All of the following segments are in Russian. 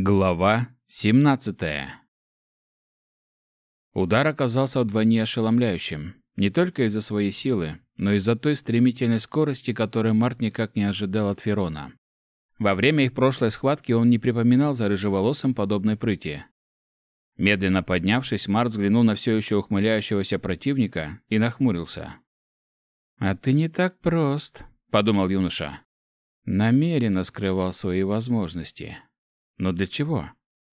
Глава 17. Удар оказался вдвойне ошеломляющим, не только из-за своей силы, но и из-за той стремительной скорости, которой Март никак не ожидал от Ферона. Во время их прошлой схватки он не припоминал за рыжеволосым подобной прыти. Медленно поднявшись, Март взглянул на все еще ухмыляющегося противника и нахмурился. «А ты не так прост», — подумал юноша. Намеренно скрывал свои возможности. Но для чего?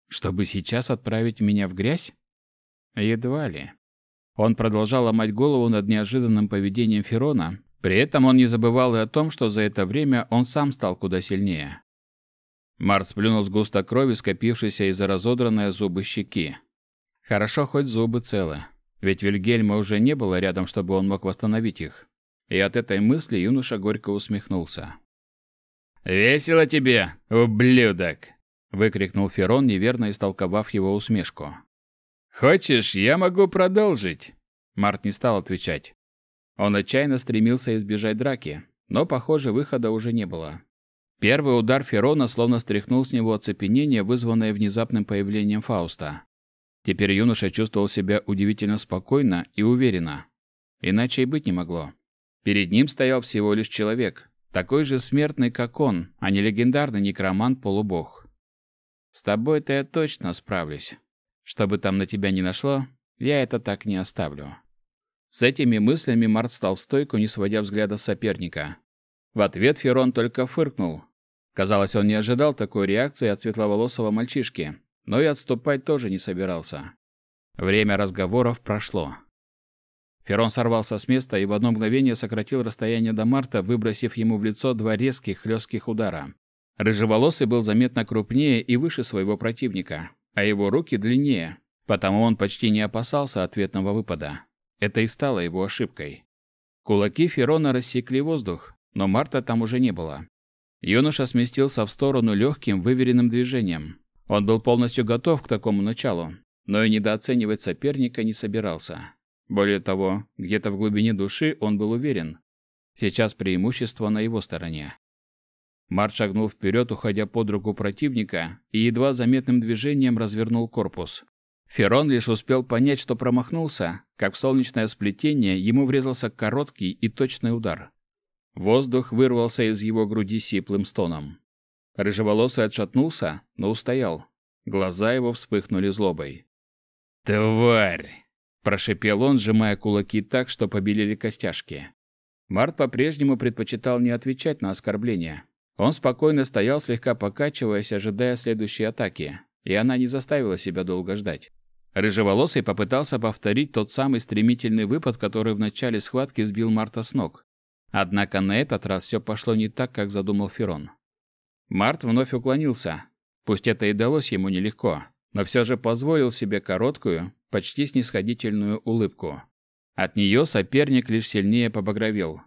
Чтобы сейчас отправить меня в грязь? Едва ли. Он продолжал ломать голову над неожиданным поведением Ферона, при этом он не забывал и о том, что за это время он сам стал куда сильнее. Марс сплюнул с густо крови, скопившейся из-за разодранной зубы щеки. Хорошо, хоть зубы целы. Ведь Вильгельма уже не было рядом, чтобы он мог восстановить их. И от этой мысли юноша горько усмехнулся. «Весело тебе, ублюдок!» Выкрикнул Ферон, неверно истолковав его усмешку. Хочешь, я могу продолжить? Март не стал отвечать. Он отчаянно стремился избежать драки, но, похоже, выхода уже не было. Первый удар Ферона словно стряхнул с него оцепенение, вызванное внезапным появлением Фауста. Теперь юноша чувствовал себя удивительно спокойно и уверенно. Иначе и быть не могло. Перед ним стоял всего лишь человек, такой же смертный, как он, а не легендарный некромант-полубог. С тобой-то я точно справлюсь. Что бы там на тебя ни нашло, я это так не оставлю. С этими мыслями Март встал в стойку, не сводя взгляда с соперника. В ответ Ферон только фыркнул. Казалось, он не ожидал такой реакции от светловолосого мальчишки, но и отступать тоже не собирался. Время разговоров прошло. Ферон сорвался с места и в одно мгновение сократил расстояние до Марта, выбросив ему в лицо два резких хлестких удара. Рыжеволосый был заметно крупнее и выше своего противника, а его руки длиннее, потому он почти не опасался ответного выпада. Это и стало его ошибкой. Кулаки Ферона рассекли воздух, но Марта там уже не было. Юноша сместился в сторону легким, выверенным движением. Он был полностью готов к такому началу, но и недооценивать соперника не собирался. Более того, где-то в глубине души он был уверен. Сейчас преимущество на его стороне. Март шагнул вперед, уходя под руку противника, и едва заметным движением развернул корпус. Ферон лишь успел понять, что промахнулся, как в солнечное сплетение ему врезался короткий и точный удар. Воздух вырвался из его груди сиплым стоном. Рыжеволосый отшатнулся, но устоял. Глаза его вспыхнули злобой. «Тварь!» – прошипел он, сжимая кулаки так, что побелели костяшки. Март по-прежнему предпочитал не отвечать на оскорбления. Он спокойно стоял, слегка покачиваясь, ожидая следующей атаки, и она не заставила себя долго ждать. Рыжеволосый попытался повторить тот самый стремительный выпад, который в начале схватки сбил Марта с ног. Однако на этот раз все пошло не так, как задумал Ферон. Март вновь уклонился. Пусть это и далось ему нелегко, но все же позволил себе короткую, почти снисходительную улыбку. От нее соперник лишь сильнее побагровел,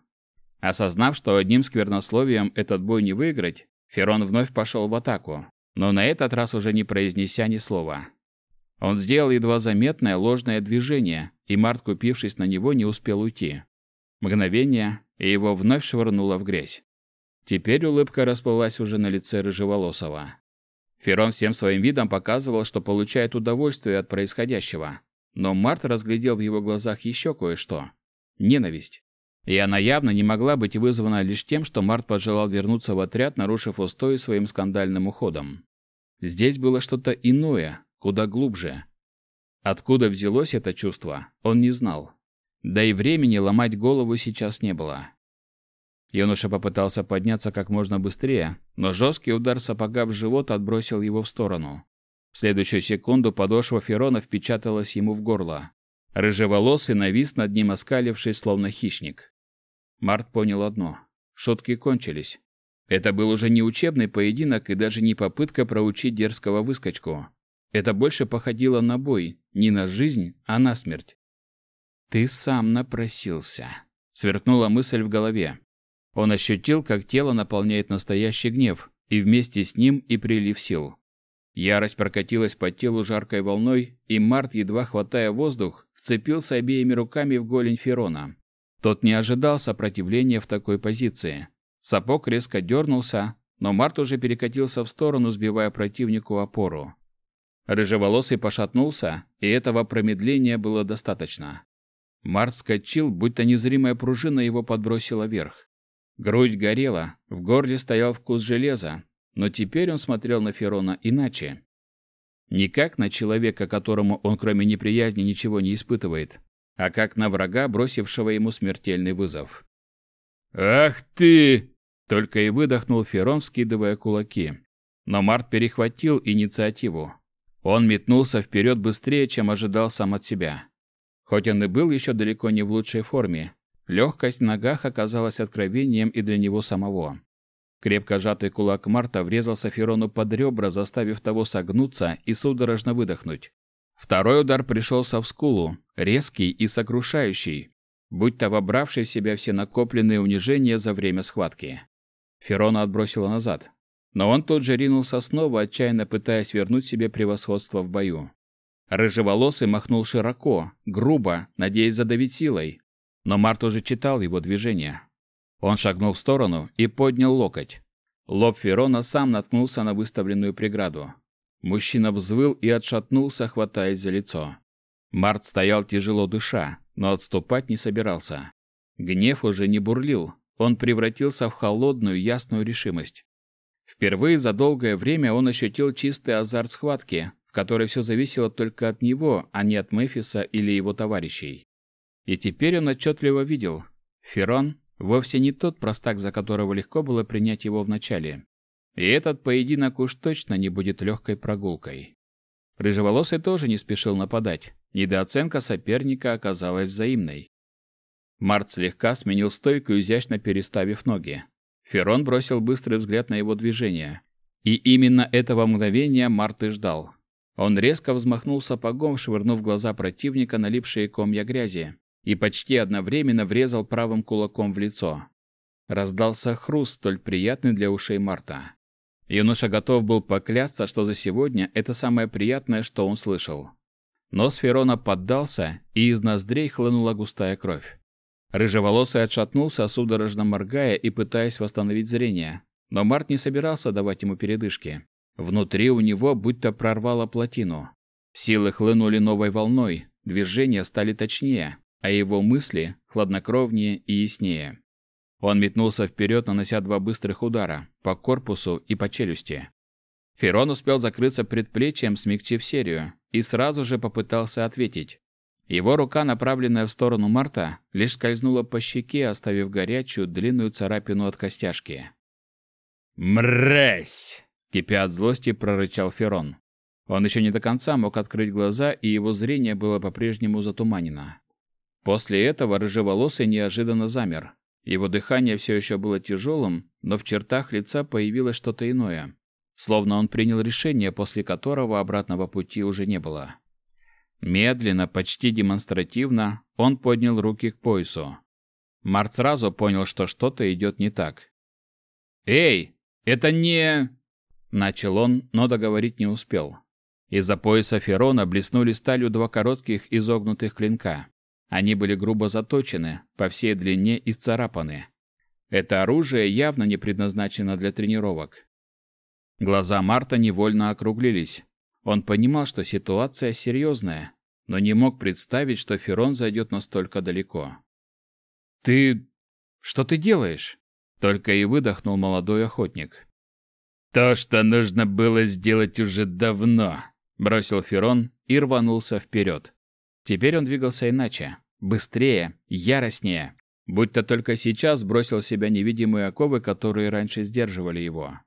Осознав, что одним сквернословием этот бой не выиграть, Ферон вновь пошел в атаку, но на этот раз уже не произнеся ни слова. Он сделал едва заметное ложное движение, и Март, купившись на него, не успел уйти. Мгновение, и его вновь швырнуло в грязь. Теперь улыбка расплылась уже на лице рыжеволосого. Ферон всем своим видом показывал, что получает удовольствие от происходящего. Но Март разглядел в его глазах еще кое-что. Ненависть. И она явно не могла быть вызвана лишь тем, что Март пожелал вернуться в отряд, нарушив устои своим скандальным уходом. Здесь было что-то иное, куда глубже. Откуда взялось это чувство, он не знал. Да и времени ломать голову сейчас не было. Юноша попытался подняться как можно быстрее, но жесткий удар сапога в живот отбросил его в сторону. В следующую секунду подошва Ферона впечаталась ему в горло. Рыжеволосый навис над ним, оскалившись, словно хищник. Март понял одно. Шутки кончились. Это был уже не учебный поединок и даже не попытка проучить дерзкого выскочку. Это больше походило на бой, не на жизнь, а на смерть. «Ты сам напросился», — сверкнула мысль в голове. Он ощутил, как тело наполняет настоящий гнев, и вместе с ним и прилив сил. Ярость прокатилась по телу жаркой волной, и Март, едва хватая воздух, вцепился обеими руками в голень Ферона. Тот не ожидал сопротивления в такой позиции. Сапог резко дернулся, но Март уже перекатился в сторону, сбивая противнику опору. Рыжеволосый пошатнулся, и этого промедления было достаточно. Март скочил, будто незримая пружина его подбросила вверх. Грудь горела, в горле стоял вкус железа, но теперь он смотрел на Ферона иначе. Не как на человека, которому он кроме неприязни ничего не испытывает, а как на врага, бросившего ему смертельный вызов. «Ах ты!» — только и выдохнул Ферон, вскидывая кулаки. Но Март перехватил инициативу. Он метнулся вперед быстрее, чем ожидал сам от себя. Хоть он и был еще далеко не в лучшей форме, легкость в ногах оказалась откровением и для него самого. Крепко сжатый кулак Марта врезался Ферону под ребра, заставив того согнуться и судорожно выдохнуть. Второй удар пришелся в скулу, резкий и сокрушающий, будто вобравший в себя все накопленные унижения за время схватки. Ферона отбросила назад, но он тут же ринулся снова, отчаянно пытаясь вернуть себе превосходство в бою. Рыжеволосый махнул широко, грубо, надеясь задавить силой. Но Март уже читал его движения. Он шагнул в сторону и поднял локоть. Лоб Ферона сам наткнулся на выставленную преграду. Мужчина взвыл и отшатнулся, хватаясь за лицо. Март стоял тяжело дыша, но отступать не собирался. Гнев уже не бурлил, он превратился в холодную, ясную решимость. Впервые за долгое время он ощутил чистый азарт схватки, в которой все зависело только от него, а не от Мефиса или его товарищей. И теперь он отчетливо видел, Ферон вовсе не тот простак, за которого легко было принять его вначале. И этот поединок уж точно не будет легкой прогулкой. Рыжеволосый тоже не спешил нападать. Недооценка соперника оказалась взаимной. Март слегка сменил стойку, изящно переставив ноги. Ферон бросил быстрый взгляд на его движение. И именно этого мгновения Март и ждал. Он резко взмахнул сапогом, швырнув глаза противника налипшие комья грязи, и почти одновременно врезал правым кулаком в лицо. Раздался хруст, столь приятный для ушей Марта. Юноша готов был поклясться, что за сегодня это самое приятное, что он слышал. Но Сферона поддался, и из ноздрей хлынула густая кровь. Рыжеволосый отшатнулся, судорожно моргая и пытаясь восстановить зрение. Но Март не собирался давать ему передышки. Внутри у него будто прорвало плотину. Силы хлынули новой волной, движения стали точнее, а его мысли хладнокровнее и яснее. Он метнулся вперед, нанося два быстрых удара по корпусу и по челюсти. Ферон успел закрыться предплечьем, смягчив серию, и сразу же попытался ответить. Его рука, направленная в сторону Марта, лишь скользнула по щеке, оставив горячую длинную царапину от костяшки. «Мразь!» — кипя от злости, прорычал Ферон. Он еще не до конца мог открыть глаза, и его зрение было по-прежнему затуманено. После этого рыжеволосый неожиданно замер. Его дыхание все еще было тяжелым, но в чертах лица появилось что-то иное. Словно он принял решение, после которого обратного пути уже не было. Медленно, почти демонстративно, он поднял руки к поясу. Март сразу понял, что что-то идет не так. «Эй, это не...» Начал он, но договорить не успел. Из-за пояса Ферона блеснули сталью два коротких изогнутых клинка. Они были грубо заточены, по всей длине и царапаны. Это оружие явно не предназначено для тренировок. Глаза Марта невольно округлились. Он понимал, что ситуация серьезная, но не мог представить, что Ферон зайдет настолько далеко. «Ты... что ты делаешь?» Только и выдохнул молодой охотник. «То, что нужно было сделать уже давно», — бросил Ферон и рванулся вперед. Теперь он двигался иначе, быстрее, яростнее, будто только сейчас бросил себя невидимые оковы, которые раньше сдерживали его.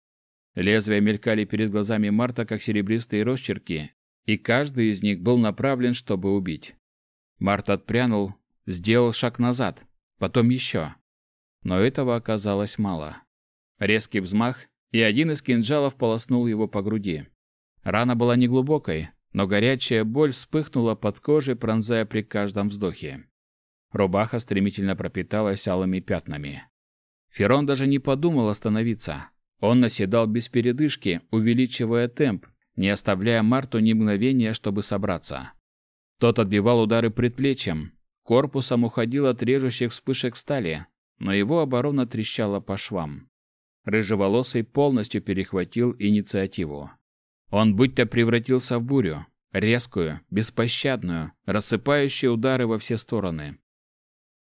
Лезвия мелькали перед глазами Марта, как серебристые росчерки, и каждый из них был направлен, чтобы убить. Март отпрянул, сделал шаг назад, потом еще. Но этого оказалось мало. Резкий взмах, и один из кинжалов полоснул его по груди. Рана была неглубокой, но горячая боль вспыхнула под кожей, пронзая при каждом вздохе. Рубаха стремительно пропиталась алыми пятнами. Ферон даже не подумал остановиться. Он наседал без передышки, увеличивая темп, не оставляя Марту ни мгновения, чтобы собраться. Тот отбивал удары предплечьем, корпусом уходил от режущих вспышек стали, но его оборона трещала по швам. рыжеволосый полностью перехватил инициативу. Он будто превратился в бурю, резкую, беспощадную, рассыпающую удары во все стороны.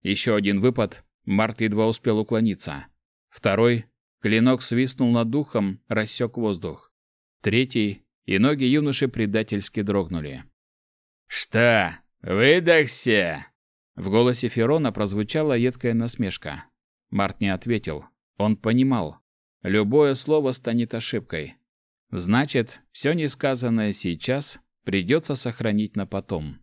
Еще один выпад, Март едва успел уклониться. Второй, клинок свистнул над духом, рассек воздух. Третий, и ноги юноши предательски дрогнули. «Что, выдохся?» В голосе Ферона прозвучала едкая насмешка. Март не ответил. Он понимал. Любое слово станет ошибкой. Значит, все несказанное сейчас придется сохранить на потом.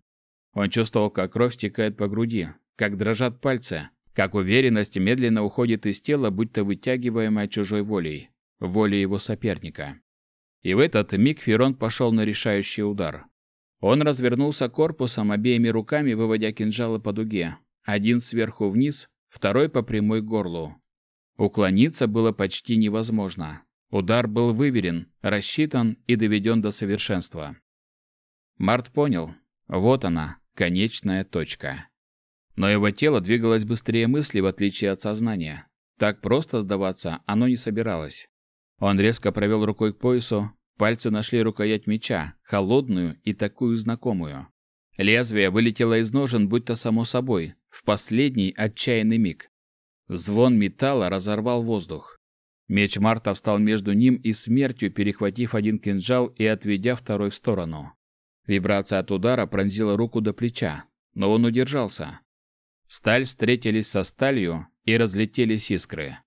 Он чувствовал, как кровь стекает по груди, как дрожат пальцы, как уверенность медленно уходит из тела, будто вытягиваемая чужой волей, волей его соперника. И в этот миг Ферон пошел на решающий удар. Он развернулся корпусом обеими руками, выводя кинжалы по дуге. Один сверху вниз, второй по прямой горлу. Уклониться было почти невозможно. Удар был выверен, рассчитан и доведен до совершенства. Март понял. Вот она, конечная точка. Но его тело двигалось быстрее мысли, в отличие от сознания. Так просто сдаваться оно не собиралось. Он резко провел рукой к поясу, пальцы нашли рукоять меча, холодную и такую знакомую. Лезвие вылетело из ножен, будто само собой, в последний отчаянный миг. Звон металла разорвал воздух. Меч Марта встал между ним и смертью, перехватив один кинжал и отведя второй в сторону. Вибрация от удара пронзила руку до плеча, но он удержался. Сталь встретились со сталью и разлетелись искры.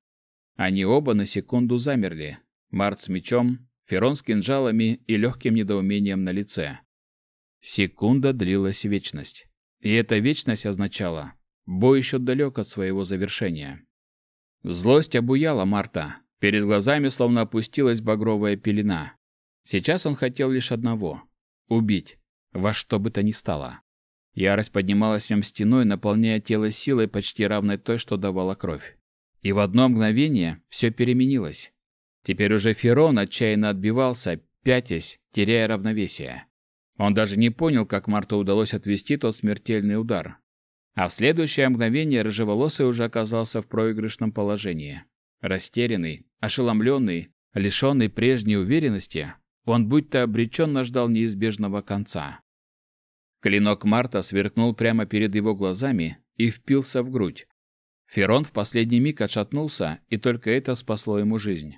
Они оба на секунду замерли. Март с мечом, Ферон с кинжалами и легким недоумением на лице. Секунда длилась вечность. И эта вечность означала, бой еще далек от своего завершения. Злость обуяла Марта. Перед глазами словно опустилась багровая пелена. Сейчас он хотел лишь одного Убить. Во что бы то ни стало. Ярость поднималась в нем стеной, наполняя тело силой, почти равной той, что давала кровь. И в одно мгновение все переменилось. Теперь уже Ферон отчаянно отбивался, пятясь, теряя равновесие. Он даже не понял, как Марту удалось отвести тот смертельный удар. А в следующее мгновение рыжеволосый уже оказался в проигрышном положении. Растерянный, ошеломленный, лишенный прежней уверенности, он будто обреченно ждал неизбежного конца. Клинок Марта сверкнул прямо перед его глазами и впился в грудь. Ферон в последний миг отшатнулся, и только это спасло ему жизнь.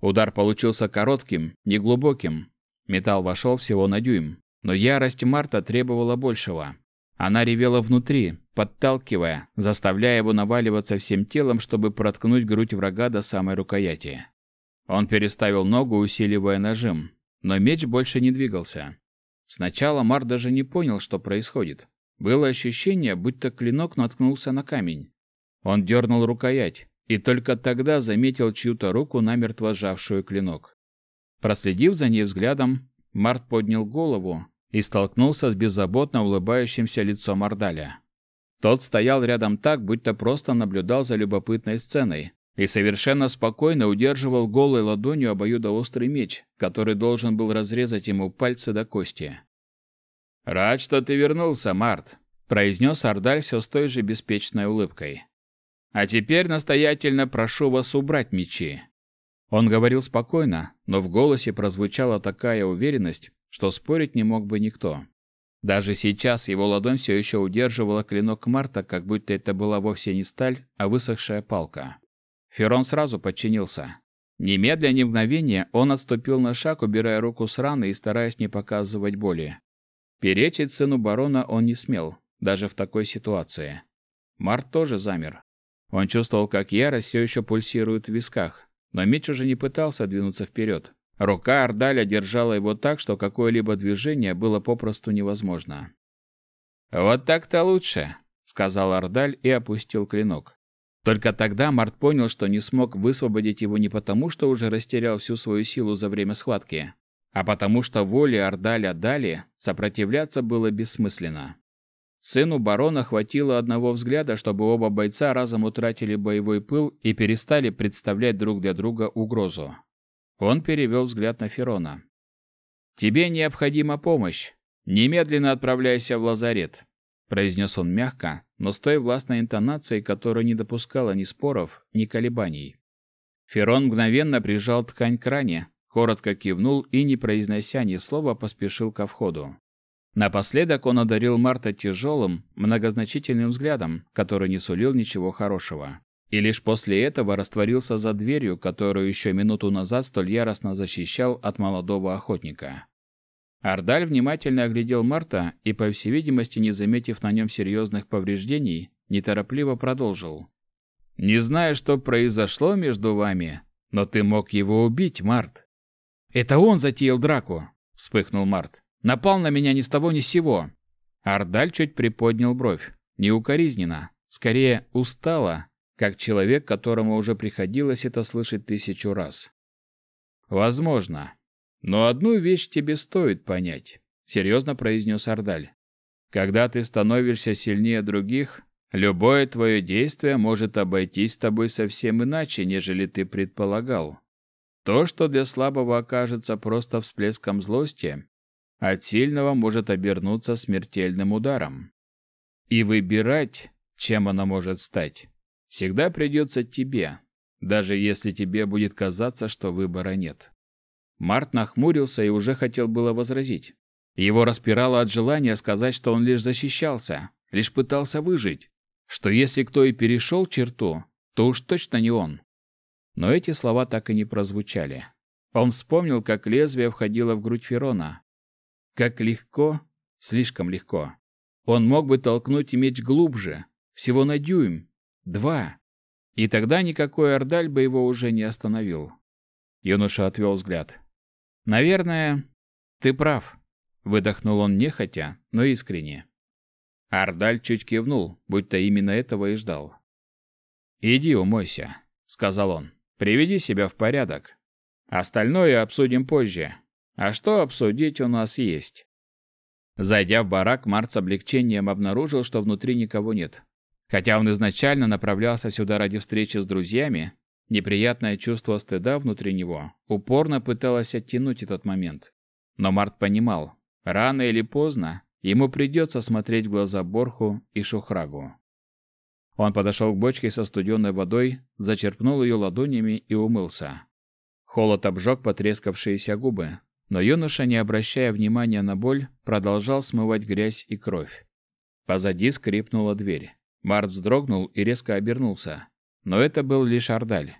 Удар получился коротким, неглубоким. Металл вошел всего на дюйм, но ярость Марта требовала большего. Она ревела внутри, подталкивая, заставляя его наваливаться всем телом, чтобы проткнуть грудь врага до самой рукояти. Он переставил ногу, усиливая нажим, но меч больше не двигался. Сначала Мар даже не понял, что происходит. Было ощущение, будто клинок наткнулся на камень. Он дернул рукоять, и только тогда заметил чью-то руку, намертво сжавшую клинок. Проследив за ней взглядом, Март поднял голову и столкнулся с беззаботно улыбающимся лицом Ардаля. Тот стоял рядом так, будто просто наблюдал за любопытной сценой, и совершенно спокойно удерживал голой ладонью обоюдоострый меч, который должен был разрезать ему пальцы до кости. «Рад, что ты вернулся, Март», — произнес Ардаль все с той же беспечной улыбкой. «А теперь настоятельно прошу вас убрать мечи». Он говорил спокойно, но в голосе прозвучала такая уверенность, что спорить не мог бы никто. Даже сейчас его ладонь все еще удерживала клинок Марта, как будто это была вовсе не сталь, а высохшая палка. Ферон сразу подчинился. Немедля ни мгновения он отступил на шаг, убирая руку с раны и стараясь не показывать боли. Перечить сыну барона он не смел, даже в такой ситуации. Март тоже замер. Он чувствовал, как ярость все еще пульсирует в висках, но меч уже не пытался двинуться вперед. Рука Ардаля держала его так, что какое-либо движение было попросту невозможно. «Вот так-то лучше», — сказал Ардаль и опустил клинок. Только тогда Март понял, что не смог высвободить его не потому, что уже растерял всю свою силу за время схватки, а потому что воле Ордаля дали, сопротивляться было бессмысленно. Сыну барона хватило одного взгляда, чтобы оба бойца разом утратили боевой пыл и перестали представлять друг для друга угрозу. Он перевел взгляд на Ферона. «Тебе необходима помощь. Немедленно отправляйся в лазарет произнес он мягко, но с той властной интонацией, которая не допускала ни споров, ни колебаний. Ферон мгновенно прижал ткань к ране, коротко кивнул и, не произнося ни слова, поспешил ко входу. Напоследок он одарил Марта тяжелым, многозначительным взглядом, который не сулил ничего хорошего. И лишь после этого растворился за дверью, которую еще минуту назад столь яростно защищал от молодого охотника. Ардаль внимательно оглядел Марта и, по всей видимости, не заметив на нем серьезных повреждений, неторопливо продолжил. «Не знаю, что произошло между вами, но ты мог его убить, Март». «Это он затеял драку», — вспыхнул Март. Напал на меня ни с того ни с сего. Ардаль чуть приподнял бровь. Не укоризненно, скорее устало, как человек, которому уже приходилось это слышать тысячу раз. Возможно. Но одну вещь тебе стоит понять, серьезно произнес Ардаль. Когда ты становишься сильнее других, любое твое действие может обойтись с тобой совсем иначе, нежели ты предполагал. То, что для слабого окажется просто всплеском злости, от сильного может обернуться смертельным ударом. И выбирать, чем она может стать, всегда придется тебе, даже если тебе будет казаться, что выбора нет. Март нахмурился и уже хотел было возразить. Его распирало от желания сказать, что он лишь защищался, лишь пытался выжить, что если кто и перешел черту, то уж точно не он. Но эти слова так и не прозвучали. Он вспомнил, как лезвие входило в грудь Ферона, как легко, слишком легко. Он мог бы толкнуть меч глубже, всего на дюйм, два. И тогда никакой ордаль бы его уже не остановил. Юноша отвел взгляд. «Наверное, ты прав», — выдохнул он нехотя, но искренне. Ардаль чуть кивнул, будто именно этого и ждал. «Иди умойся», — сказал он. «Приведи себя в порядок. Остальное обсудим позже. А что обсудить у нас есть? Зайдя в барак, Март с облегчением обнаружил, что внутри никого нет. Хотя он изначально направлялся сюда ради встречи с друзьями, неприятное чувство стыда внутри него упорно пыталось оттянуть этот момент. Но Март понимал, рано или поздно ему придется смотреть в глаза Борху и Шухрагу. Он подошел к бочке со студеной водой, зачерпнул ее ладонями и умылся. Холод обжег потрескавшиеся губы, но юноша, не обращая внимания на боль, продолжал смывать грязь и кровь. Позади скрипнула дверь. Март вздрогнул и резко обернулся. Но это был лишь Ардаль.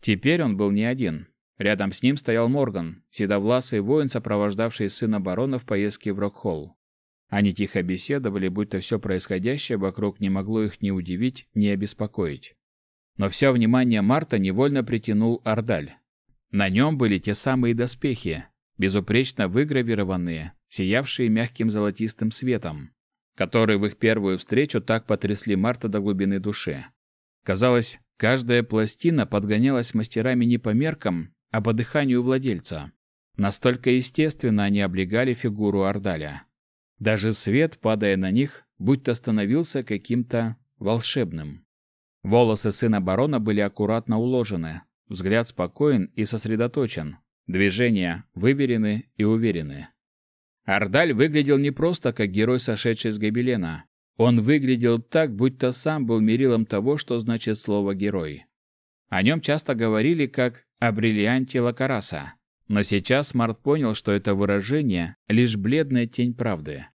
Теперь он был не один. Рядом с ним стоял Морган, седовласый воин, сопровождавший сына барона в поездке в Рокхолл. Они тихо беседовали, будто все происходящее вокруг не могло их ни удивить, ни обеспокоить. Но все внимание Марта невольно притянул Ардаль. На нем были те самые доспехи, безупречно выгравированные, сиявшие мягким золотистым светом, которые в их первую встречу так потрясли Марта до глубины души. Казалось, каждая пластина подгонялась мастерами не по меркам, а по дыханию владельца. Настолько естественно они облегали фигуру Ордаля. Даже свет, падая на них, будто становился каким-то волшебным. Волосы сына барона были аккуратно уложены, взгляд спокоен и сосредоточен, Движения выверены и уверены. Ардаль выглядел не просто как герой, сошедший с гобелена. Он выглядел так, будто сам был мерилом того, что значит слово «герой». О нем часто говорили как о бриллианте Лакараса. Но сейчас Март понял, что это выражение — лишь бледная тень правды.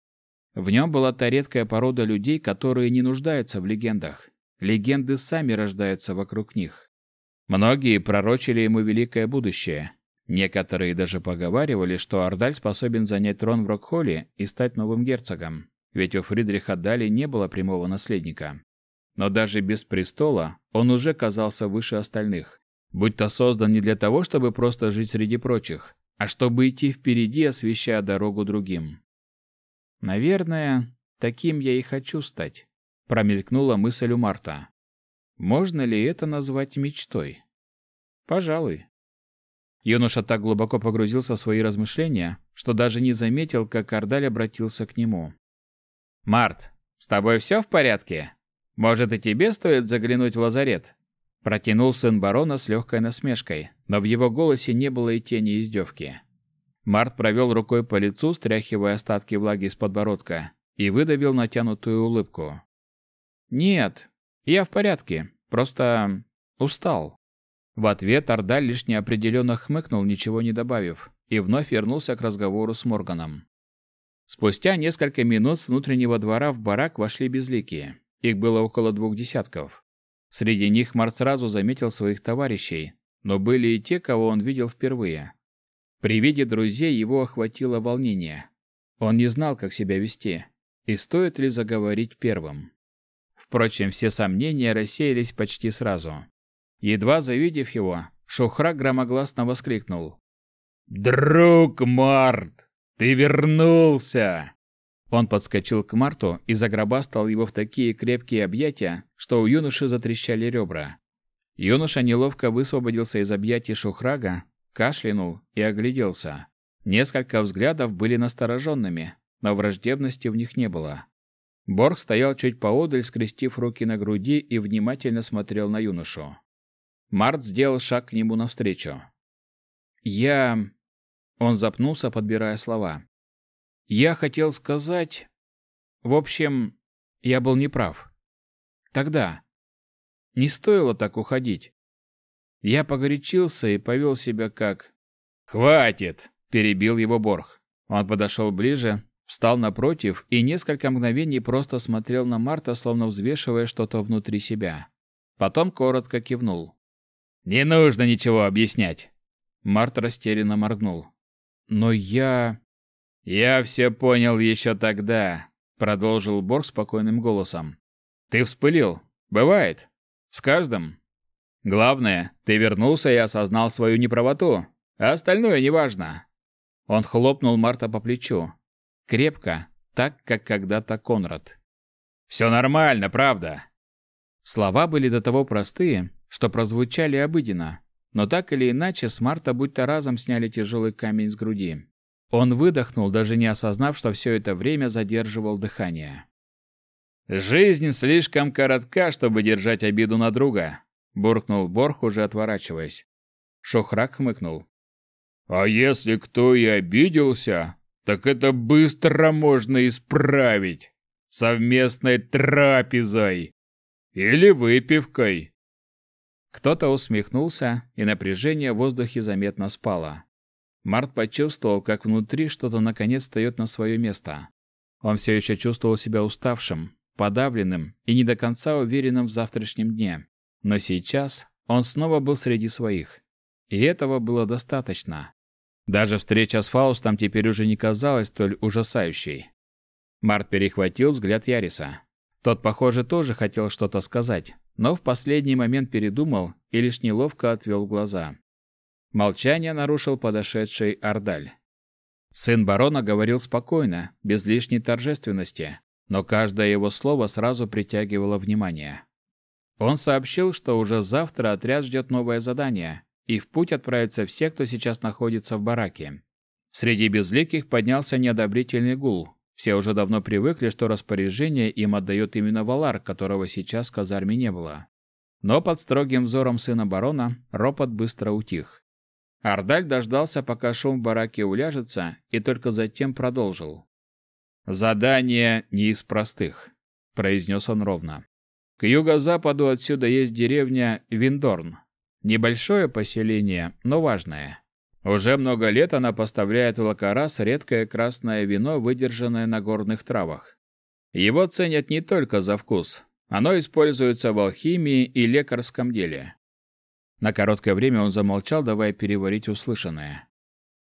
В нем была та редкая порода людей, которые не нуждаются в легендах. Легенды сами рождаются вокруг них. Многие пророчили ему великое будущее, Некоторые даже поговаривали, что Ардаль способен занять трон в Рокхолле и стать новым герцогом, ведь у Фридриха Дали не было прямого наследника. Но даже без престола он уже казался выше остальных, будь-то создан не для того, чтобы просто жить среди прочих, а чтобы идти впереди, освещая дорогу другим. «Наверное, таким я и хочу стать», — промелькнула мысль у Марта. «Можно ли это назвать мечтой?» «Пожалуй». Юноша так глубоко погрузился в свои размышления, что даже не заметил, как Кардаль обратился к нему. «Март, с тобой все в порядке? Может, и тебе стоит заглянуть в лазарет?» Протянул сын барона с легкой насмешкой, но в его голосе не было и тени издевки. Март провел рукой по лицу, стряхивая остатки влаги с подбородка, и выдавил натянутую улыбку. «Нет, я в порядке, просто устал». В ответ Ордаль лишь неопределенно хмыкнул, ничего не добавив, и вновь вернулся к разговору с Морганом. Спустя несколько минут с внутреннего двора в барак вошли безликие. Их было около двух десятков. Среди них Март сразу заметил своих товарищей, но были и те, кого он видел впервые. При виде друзей его охватило волнение. Он не знал, как себя вести, и стоит ли заговорить первым. Впрочем, все сомнения рассеялись почти сразу. Едва завидев его, Шухра громогласно воскликнул. «Друг Март, ты вернулся!» Он подскочил к Марту и загробастал его в такие крепкие объятия, что у юноши затрещали ребра. Юноша неловко высвободился из объятий Шухрага, кашлянул и огляделся. Несколько взглядов были настороженными, но враждебности в них не было. Борг стоял чуть поодаль, скрестив руки на груди и внимательно смотрел на юношу. Март сделал шаг к нему навстречу. «Я...» Он запнулся, подбирая слова. «Я хотел сказать... В общем, я был неправ. Тогда. Не стоило так уходить. Я погорячился и повел себя как... «Хватит!» – перебил его Борг. Он подошел ближе, встал напротив и несколько мгновений просто смотрел на Марта, словно взвешивая что-то внутри себя. Потом коротко кивнул. Не нужно ничего объяснять. Март растерянно моргнул. Но я... Я все понял еще тогда, продолжил Борг спокойным голосом. Ты вспылил. Бывает. С каждым. Главное, ты вернулся и осознал свою неправоту. А остальное неважно. Он хлопнул Марта по плечу. Крепко, так, как когда-то Конрад. «Все нормально, правда?» Слова были до того простые, что прозвучали обыденно, но так или иначе с Марта будто разом сняли тяжелый камень с груди. Он выдохнул, даже не осознав, что все это время задерживал дыхание. «Жизнь слишком коротка, чтобы держать обиду на друга», — буркнул Борх, уже отворачиваясь. Шохрак хмыкнул. «А если кто и обиделся, так это быстро можно исправить. Совместной трапезой. Или выпивкой. Кто-то усмехнулся, и напряжение в воздухе заметно спало. Март почувствовал, как внутри что-то наконец встает на свое место. Он все еще чувствовал себя уставшим, подавленным и не до конца уверенным в завтрашнем дне. Но сейчас он снова был среди своих. И этого было достаточно. Даже встреча с Фаустом теперь уже не казалась столь ужасающей. Март перехватил взгляд Яриса. Тот, похоже, тоже хотел что-то сказать, но в последний момент передумал и лишь неловко отвел глаза. Молчание нарушил подошедший Ардаль. Сын барона говорил спокойно, без лишней торжественности, но каждое его слово сразу притягивало внимание. Он сообщил, что уже завтра отряд ждет новое задание, и в путь отправятся все, кто сейчас находится в бараке. Среди безликих поднялся неодобрительный гул, все уже давно привыкли, что распоряжение им отдает именно Валар, которого сейчас в казарме не было. Но под строгим взором сына барона ропот быстро утих. Ардаль дождался, пока шум в бараке уляжется, и только затем продолжил. «Задание не из простых», — произнес он ровно. «К юго-западу отсюда есть деревня Виндорн. Небольшое поселение, но важное. Уже много лет она поставляет в Лакарас редкое красное вино, выдержанное на горных травах. Его ценят не только за вкус. Оно используется в алхимии и лекарском деле. На короткое время он замолчал, давая переварить услышанное.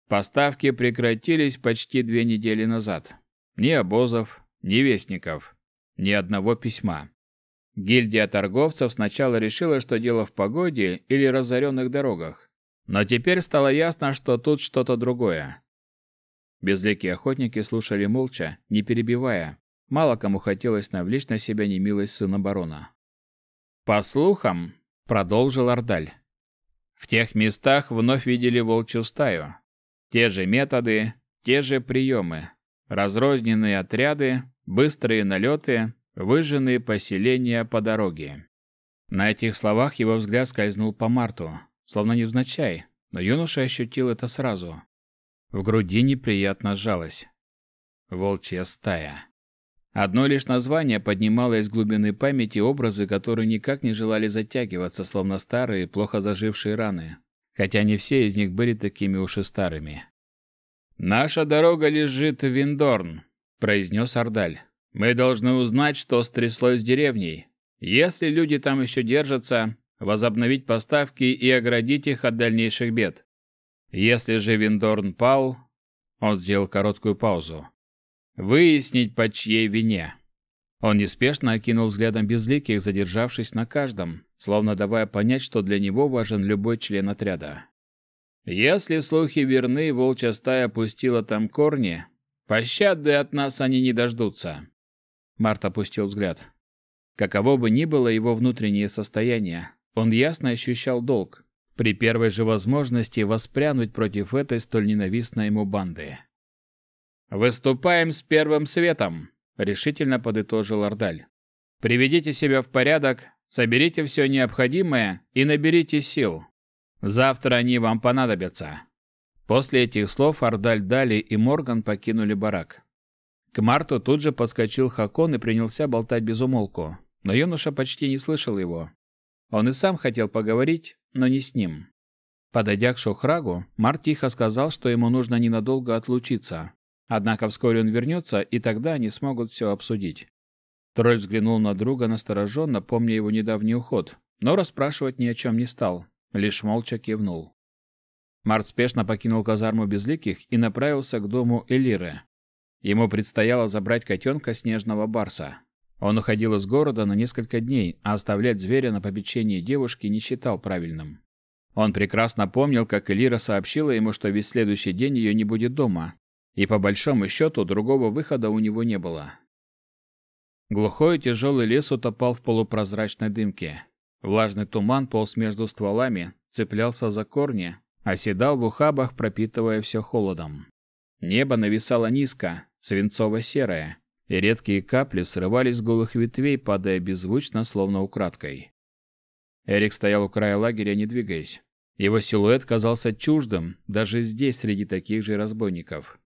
Поставки прекратились почти две недели назад. Ни обозов, ни вестников, ни одного письма. Гильдия торговцев сначала решила, что дело в погоде или разоренных дорогах. Но теперь стало ясно, что тут что-то другое. Безликие охотники слушали молча, не перебивая. Мало кому хотелось навлечь на себя немилость сына барона. «По слухам», — продолжил Ардаль, — «в тех местах вновь видели волчью стаю. Те же методы, те же приемы. Разрозненные отряды, быстрые налеты, выжженные поселения по дороге». На этих словах его взгляд скользнул по Марту словно невзначай, но юноша ощутил это сразу. В груди неприятно сжалось. Волчья стая. Одно лишь название поднимало из глубины памяти образы, которые никак не желали затягиваться, словно старые, плохо зажившие раны, хотя не все из них были такими уж и старыми. «Наша дорога лежит в Виндорн», — произнес Ардаль. «Мы должны узнать, что стряслось с деревней. Если люди там еще держатся, возобновить поставки и оградить их от дальнейших бед. Если же Виндорн пал, он сделал короткую паузу. Выяснить, по чьей вине. Он неспешно окинул взглядом безликих, задержавшись на каждом, словно давая понять, что для него важен любой член отряда. Если слухи верны, волчья стая опустила там корни, пощады от нас они не дождутся. Март опустил взгляд. Каково бы ни было его внутреннее состояние, он ясно ощущал долг при первой же возможности воспрянуть против этой столь ненавистной ему банды. «Выступаем с первым светом», — решительно подытожил Ардаль. «Приведите себя в порядок, соберите все необходимое и наберите сил. Завтра они вам понадобятся». После этих слов Ардаль Дали и Морган покинули барак. К Марту тут же подскочил Хакон и принялся болтать без умолку, но юноша почти не слышал его. Он и сам хотел поговорить, но не с ним. Подойдя к Шохрагу, Март тихо сказал, что ему нужно ненадолго отлучиться. Однако вскоре он вернется, и тогда они смогут все обсудить. Тролль взглянул на друга настороженно, помня его недавний уход, но расспрашивать ни о чем не стал, лишь молча кивнул. Март спешно покинул казарму Безликих и направился к дому Элиры. Ему предстояло забрать котенка снежного барса. Он уходил из города на несколько дней, а оставлять зверя на попечении девушки не считал правильным. Он прекрасно помнил, как Элира сообщила ему, что весь следующий день ее не будет дома, и по большому счету другого выхода у него не было. Глухой тяжелый лес утопал в полупрозрачной дымке. Влажный туман полз между стволами, цеплялся за корни, оседал в ухабах, пропитывая все холодом. Небо нависало низко, свинцово-серое, и редкие капли срывались с голых ветвей, падая беззвучно, словно украдкой. Эрик стоял у края лагеря, не двигаясь. Его силуэт казался чуждым, даже здесь, среди таких же разбойников.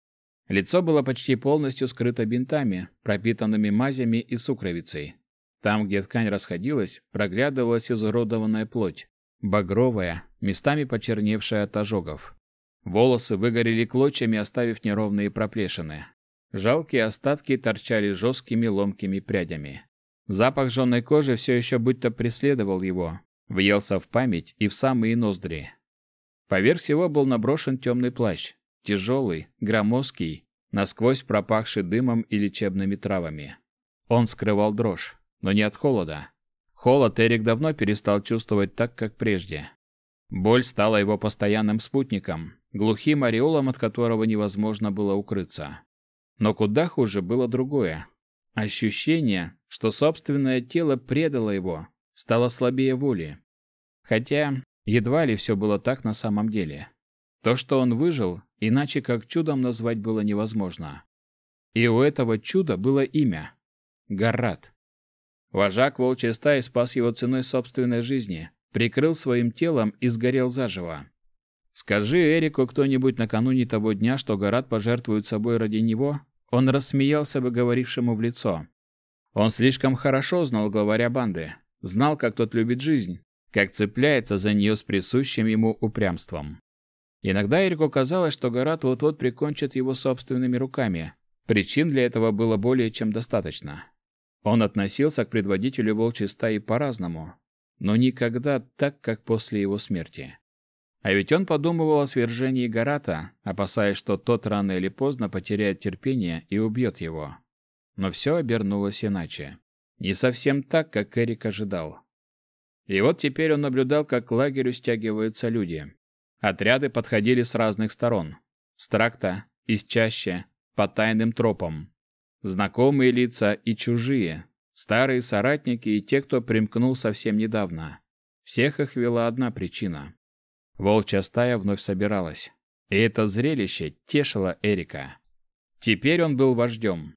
Лицо было почти полностью скрыто бинтами, пропитанными мазями и сукровицей. Там, где ткань расходилась, проглядывалась изуродованная плоть, багровая, местами почерневшая от ожогов. Волосы выгорели клочьями, оставив неровные проплешины. Жалкие остатки торчали жесткими ломкими прядями. Запах жженой кожи все еще будто преследовал его, въелся в память и в самые ноздри. Поверх всего был наброшен темный плащ, тяжелый, громоздкий, насквозь пропахший дымом и лечебными травами. Он скрывал дрожь, но не от холода. Холод Эрик давно перестал чувствовать так, как прежде. Боль стала его постоянным спутником, глухим ореолом, от которого невозможно было укрыться. Но куда хуже было другое. Ощущение, что собственное тело предало его, стало слабее воли. Хотя едва ли все было так на самом деле. То, что он выжил, иначе как чудом назвать было невозможно. И у этого чуда было имя — Гарат. Вожак волчьей стаи спас его ценой собственной жизни, прикрыл своим телом и сгорел заживо. Скажи Эрику кто-нибудь накануне того дня, что Гарат пожертвует собой ради него, он рассмеялся бы говорившему в лицо. Он слишком хорошо знал главаря банды, знал, как тот любит жизнь, как цепляется за нее с присущим ему упрямством. Иногда Эрику казалось, что Гарат вот-вот прикончит его собственными руками. Причин для этого было более чем достаточно. Он относился к предводителю волчьей стаи по-разному, но никогда так, как после его смерти. А ведь он подумывал о свержении Гарата, опасаясь, что тот рано или поздно потеряет терпение и убьет его. Но все обернулось иначе. Не совсем так, как Эрик ожидал. И вот теперь он наблюдал, как к лагерю стягиваются люди. Отряды подходили с разных сторон. С тракта, из чаще, по тайным тропам. Знакомые лица и чужие. Старые соратники и те, кто примкнул совсем недавно. Всех их вела одна причина Волчья стая вновь собиралась. И это зрелище тешило Эрика. Теперь он был вождем.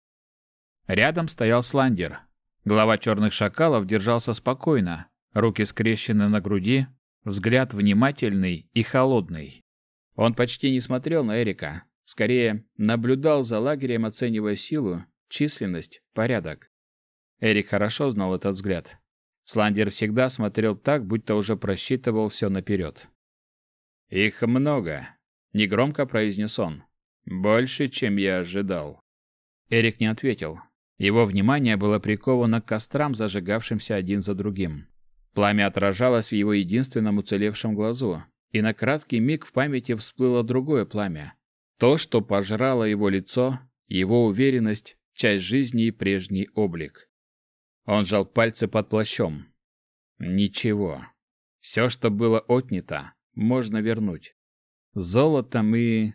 Рядом стоял Сландер. Глава черных шакалов держался спокойно, руки скрещены на груди, взгляд внимательный и холодный. Он почти не смотрел на Эрика, скорее наблюдал за лагерем, оценивая силу численность, порядок. Эрик хорошо знал этот взгляд. Сландер всегда смотрел так, будто уже просчитывал все наперед. «Их много», — негромко произнес он. «Больше, чем я ожидал». Эрик не ответил. Его внимание было приковано к кострам, зажигавшимся один за другим. Пламя отражалось в его единственном уцелевшем глазу, и на краткий миг в памяти всплыло другое пламя. То, что пожрало его лицо, его уверенность, часть жизни и прежний облик. Он сжал пальцы под плащом. Ничего. Все, что было отнято, можно вернуть. Золотом и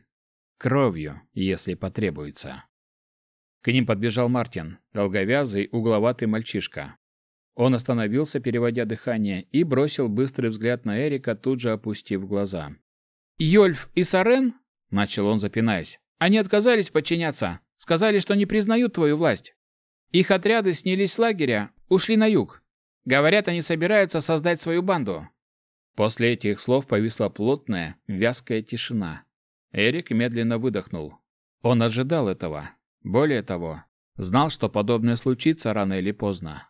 кровью, если потребуется. К ним подбежал Мартин, долговязый, угловатый мальчишка. Он остановился, переводя дыхание, и бросил быстрый взгляд на Эрика, тут же опустив глаза. «Йольф и Сарен?» — начал он, запинаясь. «Они отказались подчиняться. Сказали, что не признают твою власть. Их отряды снялись с лагеря, ушли на юг. Говорят, они собираются создать свою банду». После этих слов повисла плотная, вязкая тишина. Эрик медленно выдохнул. Он ожидал этого. Более того, знал, что подобное случится рано или поздно.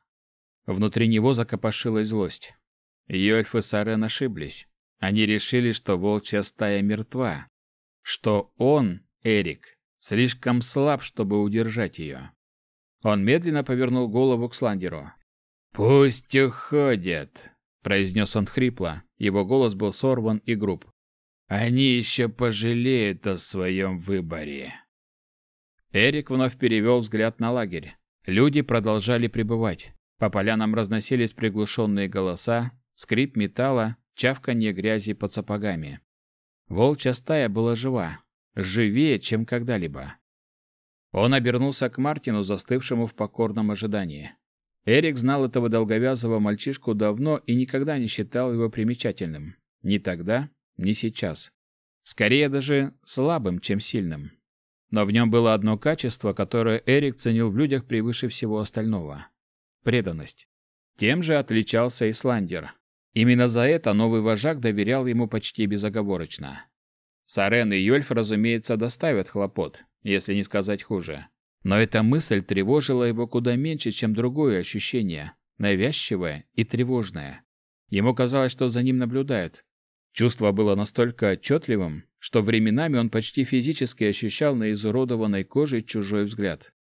Внутри него закопошилась злость. Йольф и Сарен ошиблись. Они решили, что волчья стая мертва, что он, Эрик, слишком слаб, чтобы удержать ее. Он медленно повернул голову к Сландеру. «Пусть уходят», — произнес он хрипло. Его голос был сорван и груб. «Они еще пожалеют о своем выборе». Эрик вновь перевел взгляд на лагерь. Люди продолжали пребывать. По полянам разносились приглушенные голоса, скрип металла, чавканье грязи под сапогами. Волчья стая была жива, живее, чем когда-либо. Он обернулся к Мартину, застывшему в покорном ожидании. Эрик знал этого долговязого мальчишку давно и никогда не считал его примечательным. Ни тогда, ни сейчас. Скорее даже слабым, чем сильным. Но в нем было одно качество, которое Эрик ценил в людях превыше всего остального — преданность. Тем же отличался Исландер. Именно за это новый вожак доверял ему почти безоговорочно. Сарен и Йольф, разумеется, доставят хлопот, если не сказать хуже. Но эта мысль тревожила его куда меньше, чем другое ощущение, навязчивое и тревожное. Ему казалось, что за ним наблюдают. Чувство было настолько отчетливым, что временами он почти физически ощущал на изуродованной коже чужой взгляд.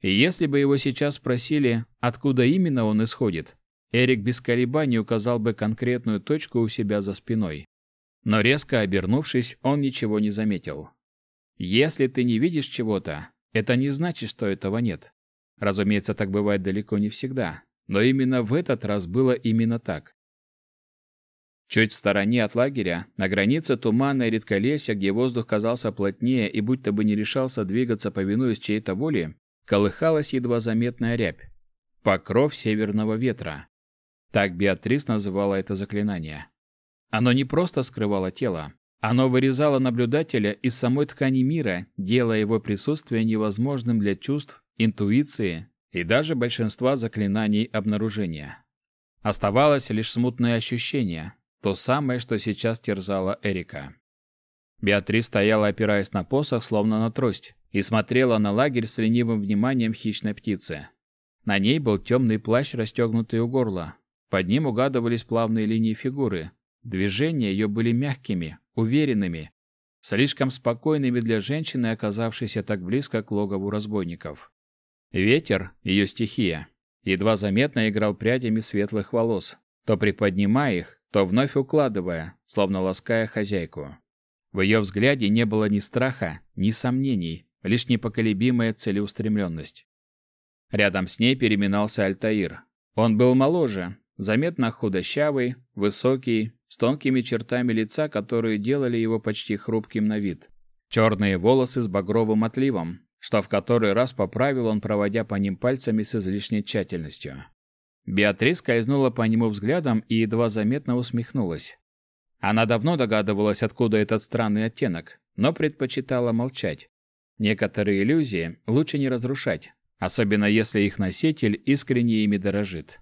И если бы его сейчас спросили, откуда именно он исходит, Эрик без колебаний указал бы конкретную точку у себя за спиной. Но резко обернувшись, он ничего не заметил. Если ты не видишь чего-то, это не значит, что этого нет. Разумеется, так бывает далеко не всегда, но именно в этот раз было именно так. Чуть в стороне от лагеря, на границе тумана редколесья, где воздух казался плотнее и будто бы не решался двигаться, повинуясь чьей-то воле, колыхалась едва заметная рябь. Покров северного ветра. Так Беатрис называла это заклинание. Оно не просто скрывало тело, оно вырезало наблюдателя из самой ткани мира, делая его присутствие невозможным для чувств, интуиции и даже большинства заклинаний обнаружения. Оставалось лишь смутное ощущение, то самое, что сейчас терзало Эрика. Беатрис стояла, опираясь на посох, словно на трость, и смотрела на лагерь с ленивым вниманием хищной птицы. На ней был темный плащ, расстегнутый у горла. Под ним угадывались плавные линии фигуры. Движения ее были мягкими, уверенными, слишком спокойными для женщины, оказавшейся так близко к логову разбойников. Ветер, ее стихия, едва заметно играл прядями светлых волос, то приподнимая их, то вновь укладывая, словно лаская хозяйку. В ее взгляде не было ни страха, ни сомнений, лишь непоколебимая целеустремленность. Рядом с ней переминался Альтаир. Он был моложе, заметно худощавый, высокий, с тонкими чертами лица, которые делали его почти хрупким на вид. Черные волосы с багровым отливом, что в который раз поправил он, проводя по ним пальцами с излишней тщательностью. Беатрис скользнула по нему взглядом и едва заметно усмехнулась. Она давно догадывалась, откуда этот странный оттенок, но предпочитала молчать. Некоторые иллюзии лучше не разрушать, особенно если их носитель искренне ими дорожит.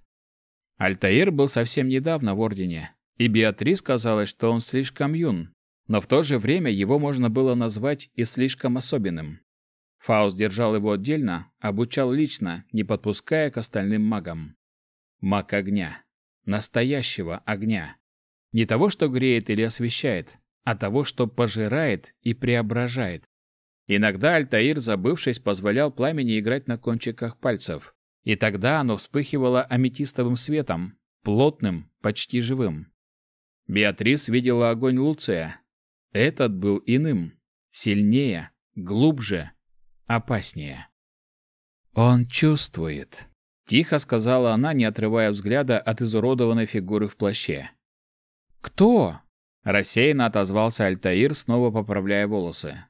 Альтаир был совсем недавно в Ордене, и Беатрис казалось, что он слишком юн, но в то же время его можно было назвать и слишком особенным. Фауст держал его отдельно, обучал лично, не подпуская к остальным магам. Маг огня. Настоящего огня. Не того, что греет или освещает, а того, что пожирает и преображает. Иногда Альтаир, забывшись, позволял пламени играть на кончиках пальцев. И тогда оно вспыхивало аметистовым светом, плотным, почти живым. Беатрис видела огонь Луция. Этот был иным, сильнее, глубже, опаснее. «Он чувствует», — тихо сказала она, не отрывая взгляда от изуродованной фигуры в плаще. «Кто?» — рассеянно отозвался Альтаир, снова поправляя волосы.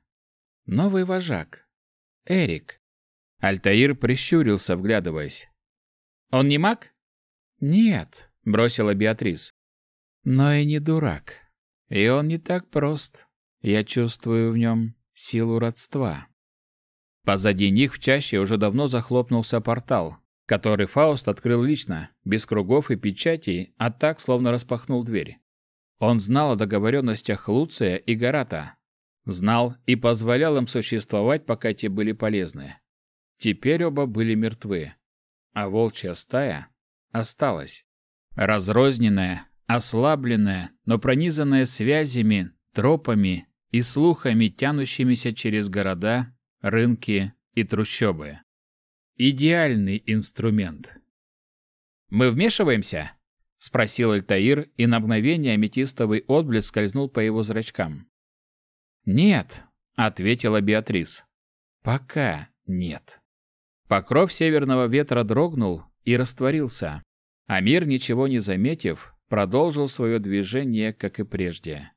«Новый вожак. Эрик». Альтаир прищурился, вглядываясь. «Он не маг?» «Нет», — бросила Беатрис. «Но и не дурак. И он не так прост. Я чувствую в нем силу родства». Позади них в чаще уже давно захлопнулся портал, который Фауст открыл лично, без кругов и печатей, а так, словно распахнул дверь. Он знал о договоренностях Луция и Гарата. Знал и позволял им существовать, пока те были полезны. Теперь оба были мертвы, а волчья стая осталась. Разрозненная, ослабленная, но пронизанная связями, тропами и слухами, тянущимися через города, рынки и трущобы. Идеальный инструмент. «Мы вмешиваемся?» — спросил Альтаир, и на мгновение аметистовый отблеск скользнул по его зрачкам. «Нет», — ответила Беатрис. «Пока нет». Покров северного ветра дрогнул и растворился, а мир, ничего не заметив, продолжил свое движение, как и прежде.